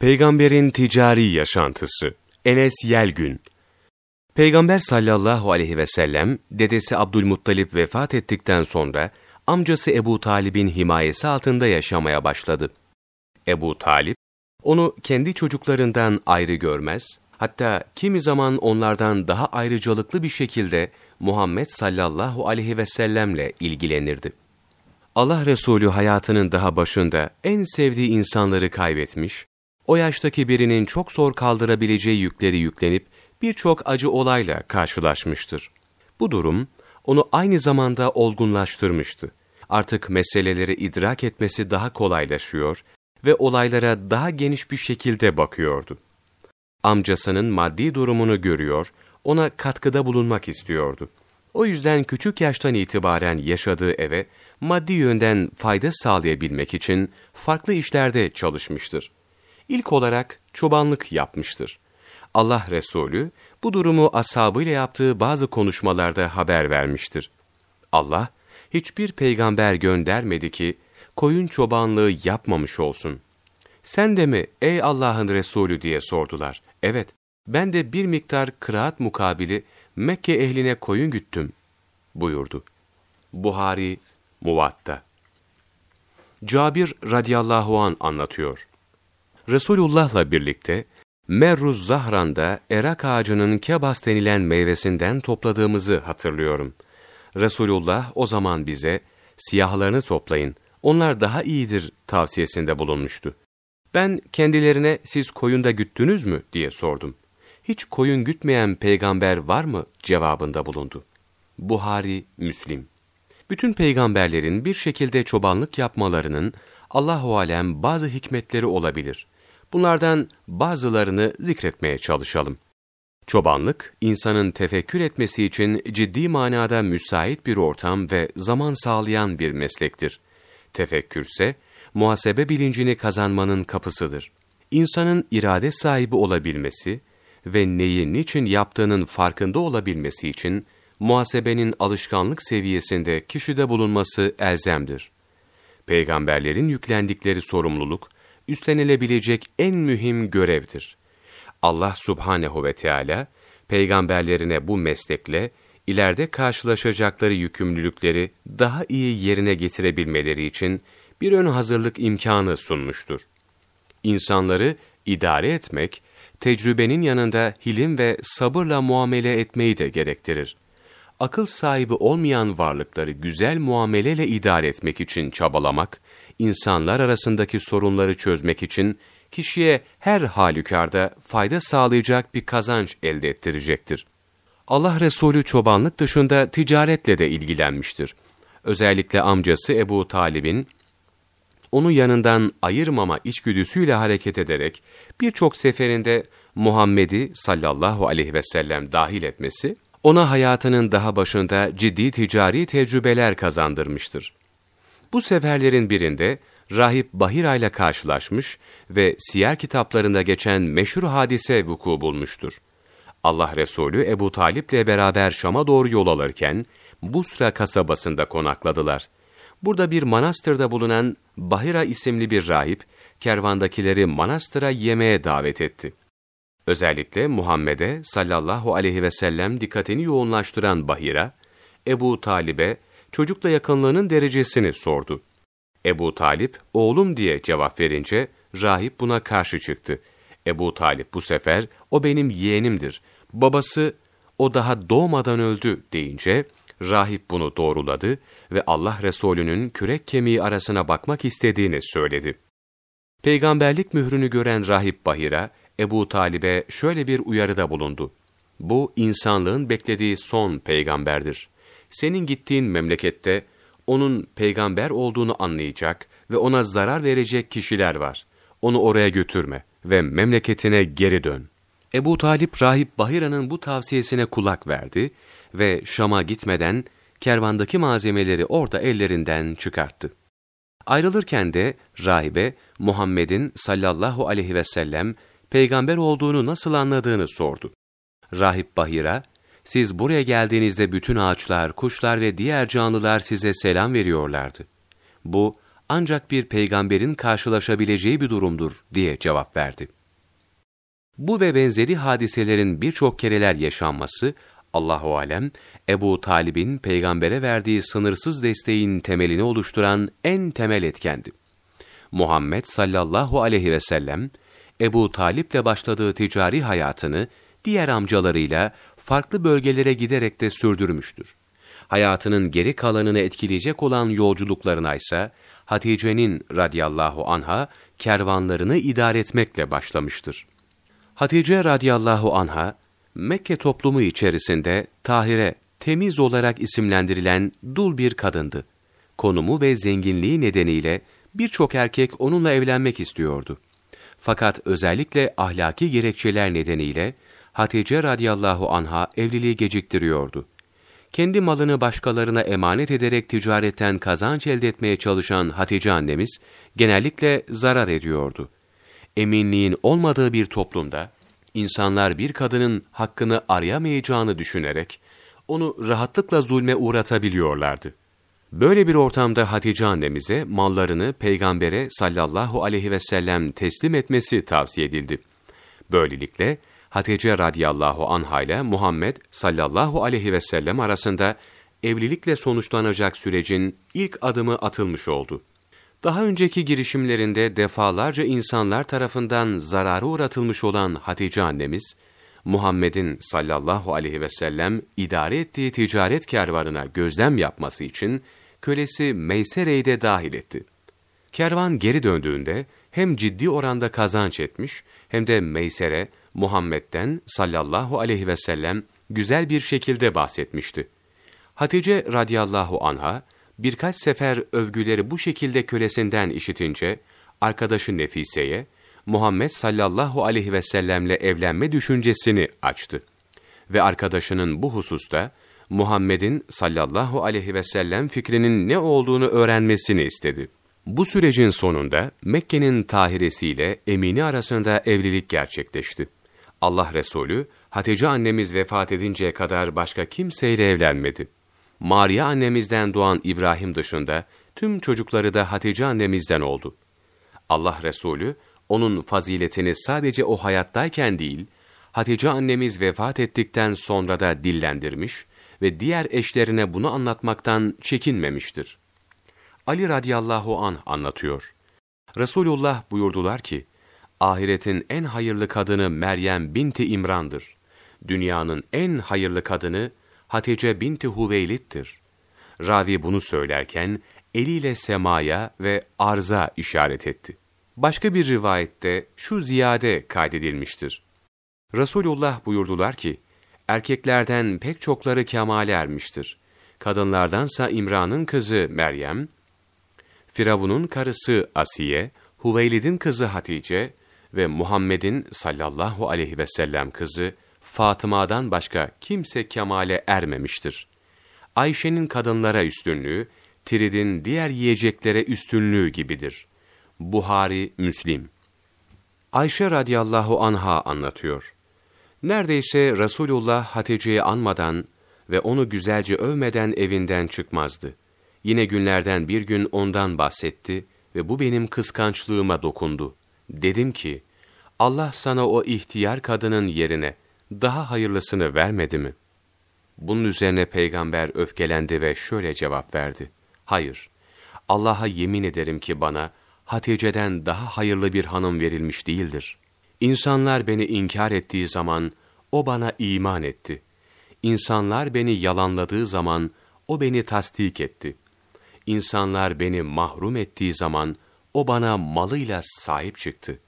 Peygamberin ticari yaşantısı Enes Yelgün Peygamber sallallahu aleyhi ve sellem, dedesi Abdülmuttalip vefat ettikten sonra, amcası Ebu Talib'in himayesi altında yaşamaya başladı. Ebu Talip, onu kendi çocuklarından ayrı görmez, hatta kimi zaman onlardan daha ayrıcalıklı bir şekilde Muhammed sallallahu aleyhi ve sellemle ilgilenirdi. Allah Resulü hayatının daha başında en sevdiği insanları kaybetmiş, o yaştaki birinin çok zor kaldırabileceği yükleri yüklenip birçok acı olayla karşılaşmıştır. Bu durum onu aynı zamanda olgunlaştırmıştı. Artık meseleleri idrak etmesi daha kolaylaşıyor ve olaylara daha geniş bir şekilde bakıyordu. Amcasının maddi durumunu görüyor, ona katkıda bulunmak istiyordu. O yüzden küçük yaştan itibaren yaşadığı eve maddi yönden fayda sağlayabilmek için farklı işlerde çalışmıştır. İlk olarak çobanlık yapmıştır. Allah Resulü bu durumu ashabıyla yaptığı bazı konuşmalarda haber vermiştir. Allah hiçbir peygamber göndermedi ki koyun çobanlığı yapmamış olsun. Sen de mi ey Allah'ın Resulü diye sordular. Evet, ben de bir miktar kıraat mukabili Mekke ehline koyun güttüm buyurdu. Buhari, Muvatta. Cabir radıyallahu an anlatıyor. Resulullah'la birlikte Merruz Zahran'da erak ağacının kebas denilen meyvesinden topladığımızı hatırlıyorum. Resulullah o zaman bize siyahlarını toplayın, onlar daha iyidir tavsiyesinde bulunmuştu. Ben kendilerine siz koyunda güttünüz mü diye sordum. Hiç koyun gütmeyen peygamber var mı cevabında bulundu. Buhari, Müslim. Bütün peygamberlerin bir şekilde çobanlık yapmalarının Allahu alem bazı hikmetleri olabilir. Bunlardan bazılarını zikretmeye çalışalım. Çobanlık, insanın tefekkür etmesi için ciddi manada müsait bir ortam ve zaman sağlayan bir meslektir. Tefekkürse, muhasebe bilincini kazanmanın kapısıdır. İnsanın irade sahibi olabilmesi ve neyi niçin yaptığının farkında olabilmesi için, muhasebenin alışkanlık seviyesinde kişide bulunması elzemdir. Peygamberlerin yüklendikleri sorumluluk, üstlenilebilecek en mühim görevdir. Allah subhanehu ve Teala peygamberlerine bu meslekle, ileride karşılaşacakları yükümlülükleri daha iyi yerine getirebilmeleri için bir ön hazırlık imkanı sunmuştur. İnsanları idare etmek, tecrübenin yanında hilim ve sabırla muamele etmeyi de gerektirir akıl sahibi olmayan varlıkları güzel muameleyle idare etmek için çabalamak, insanlar arasındaki sorunları çözmek için kişiye her halükarda fayda sağlayacak bir kazanç elde ettirecektir. Allah Resulü çobanlık dışında ticaretle de ilgilenmiştir. Özellikle amcası Ebu Talib'in onu yanından ayırmama içgüdüsüyle hareket ederek birçok seferinde Muhammed'i sallallahu aleyhi ve sellem dahil etmesi, ona hayatının daha başında ciddi ticari tecrübeler kazandırmıştır. Bu seferlerin birinde rahip Bahira ile karşılaşmış ve siyer kitaplarında geçen meşhur hadise vuku bulmuştur. Allah Resulü Ebu Talip ile beraber Şam'a doğru yol alırken Busra kasabasında konakladılar. Burada bir manastırda bulunan Bahira isimli bir rahip, kervandakileri manastıra yemeğe davet etti. Özellikle Muhammed'e sallallahu aleyhi ve sellem dikkatini yoğunlaştıran Bahira, Ebu Talib'e çocukla yakınlığının derecesini sordu. Ebu Talip, oğlum diye cevap verince, rahip buna karşı çıktı. Ebu Talip bu sefer, o benim yeğenimdir. Babası, o daha doğmadan öldü deyince, rahip bunu doğruladı ve Allah Resulü'nün kürek kemiği arasına bakmak istediğini söyledi. Peygamberlik mührünü gören rahip Bahira, Ebu Talib'e şöyle bir uyarıda bulundu. Bu insanlığın beklediği son peygamberdir. Senin gittiğin memlekette onun peygamber olduğunu anlayacak ve ona zarar verecek kişiler var. Onu oraya götürme ve memleketine geri dön. Ebu Talip rahip Bahira'nın bu tavsiyesine kulak verdi ve Şam'a gitmeden kervandaki malzemeleri orada ellerinden çıkarttı. Ayrılırken de rahibe Muhammed'in sallallahu aleyhi ve sellem peygamber olduğunu nasıl anladığını sordu. Rahip Bahira, siz buraya geldiğinizde bütün ağaçlar, kuşlar ve diğer canlılar size selam veriyorlardı. Bu, ancak bir peygamberin karşılaşabileceği bir durumdur diye cevap verdi. Bu ve benzeri hadiselerin birçok kereler yaşanması, Allahu alem Ebu Talib'in peygambere verdiği sınırsız desteğin temelini oluşturan en temel etkendi. Muhammed sallallahu aleyhi ve sellem Ebu Talip'le başladığı ticari hayatını diğer amcalarıyla farklı bölgelere giderek de sürdürmüştür. Hayatının geri kalanını etkileyecek olan yolculuklarına ise Hatice'nin radiyallahu anha kervanlarını idare etmekle başlamıştır. Hatice radiyallahu anha Mekke toplumu içerisinde Tahire, temiz olarak isimlendirilen dul bir kadındı. Konumu ve zenginliği nedeniyle birçok erkek onunla evlenmek istiyordu. Fakat özellikle ahlaki gerekçeler nedeniyle Hatice radıyallahu anha evliliği geciktiriyordu. Kendi malını başkalarına emanet ederek ticaretten kazanç elde etmeye çalışan Hatice annemiz genellikle zarar ediyordu. Eminliğin olmadığı bir toplumda insanlar bir kadının hakkını arayamayacağını düşünerek onu rahatlıkla zulme uğratabiliyorlardı. Böyle bir ortamda Hatice annemize mallarını peygambere sallallahu aleyhi ve sellem teslim etmesi tavsiye edildi. Böylelikle Hatice radıyallahu anha ile Muhammed sallallahu aleyhi ve sellem arasında evlilikle sonuçlanacak sürecin ilk adımı atılmış oldu. Daha önceki girişimlerinde defalarca insanlar tarafından zararı uğratılmış olan Hatice annemiz, Muhammed'in sallallahu aleyhi ve sellem idare ettiği ticaret kervanına gözlem yapması için kölesi Meysere'yi de dahil etti. Kervan geri döndüğünde hem ciddi oranda kazanç etmiş hem de Meysere Muhammed'den sallallahu aleyhi ve sellem güzel bir şekilde bahsetmişti. Hatice radıyallahu anha birkaç sefer övgüleri bu şekilde kölesinden işitince arkadaşı Nefise'ye Muhammed sallallahu aleyhi ve sellemle evlenme düşüncesini açtı. Ve arkadaşının bu hususta Muhammed'in sallallahu aleyhi ve sellem fikrinin ne olduğunu öğrenmesini istedi. Bu sürecin sonunda Mekke'nin tahiresiyle Emini arasında evlilik gerçekleşti. Allah Resulü, Hatice annemiz vefat edinceye kadar başka kimseyle evlenmedi. Maria annemizden doğan İbrahim dışında tüm çocukları da Hatice annemizden oldu. Allah Resulü, onun faziletini sadece o hayattayken değil, Hatice annemiz vefat ettikten sonra da dillendirmiş ve diğer eşlerine bunu anlatmaktan çekinmemiştir. Ali radıyallahu an anlatıyor. Resulullah buyurdular ki, ahiretin en hayırlı kadını Meryem binti İmran'dır. Dünyanın en hayırlı kadını Hatice binti Huveylit'tir. Ravi bunu söylerken eliyle semaya ve arza işaret etti. Başka bir rivayette şu ziyade kaydedilmiştir. Resulullah buyurdular ki, erkeklerden pek çokları kemale ermiştir. Kadınlardansa İmran'ın kızı Meryem, Firavun'un karısı Asiye, Huveylid'in kızı Hatice ve Muhammed'in sallallahu aleyhi ve sellem kızı Fatıma'dan başka kimse kemale ermemiştir. Ayşe'nin kadınlara üstünlüğü, Tirid'in diğer yiyeceklere üstünlüğü gibidir. Buhari, Müslim. Ayşe radıyallahu anha anlatıyor. Neredeyse Resulullah Hatice'yi anmadan ve onu güzelce övmeden evinden çıkmazdı. Yine günlerden bir gün ondan bahsetti ve bu benim kıskançlığıma dokundu. Dedim ki, Allah sana o ihtiyar kadının yerine daha hayırlısını vermedi mi? Bunun üzerine peygamber öfkelendi ve şöyle cevap verdi. Hayır, Allah'a yemin ederim ki bana Hatice'den daha hayırlı bir hanım verilmiş değildir. İnsanlar beni inkar ettiği zaman o bana iman etti. İnsanlar beni yalanladığı zaman o beni tasdik etti. İnsanlar beni mahrum ettiği zaman o bana malıyla sahip çıktı.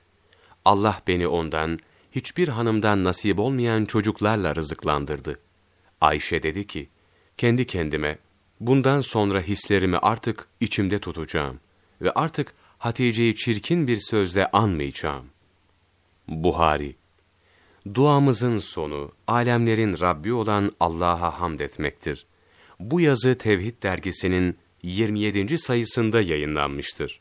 Allah beni ondan, hiçbir hanımdan nasip olmayan çocuklarla rızıklandırdı. Ayşe dedi ki, kendi kendime, bundan sonra hislerimi artık içimde tutacağım ve artık Hatice'yi çirkin bir sözle anmayacağım. Buhari Duamızın sonu, alemlerin Rabbi olan Allah'a hamd etmektir. Bu yazı Tevhid dergisinin 27. sayısında yayınlanmıştır.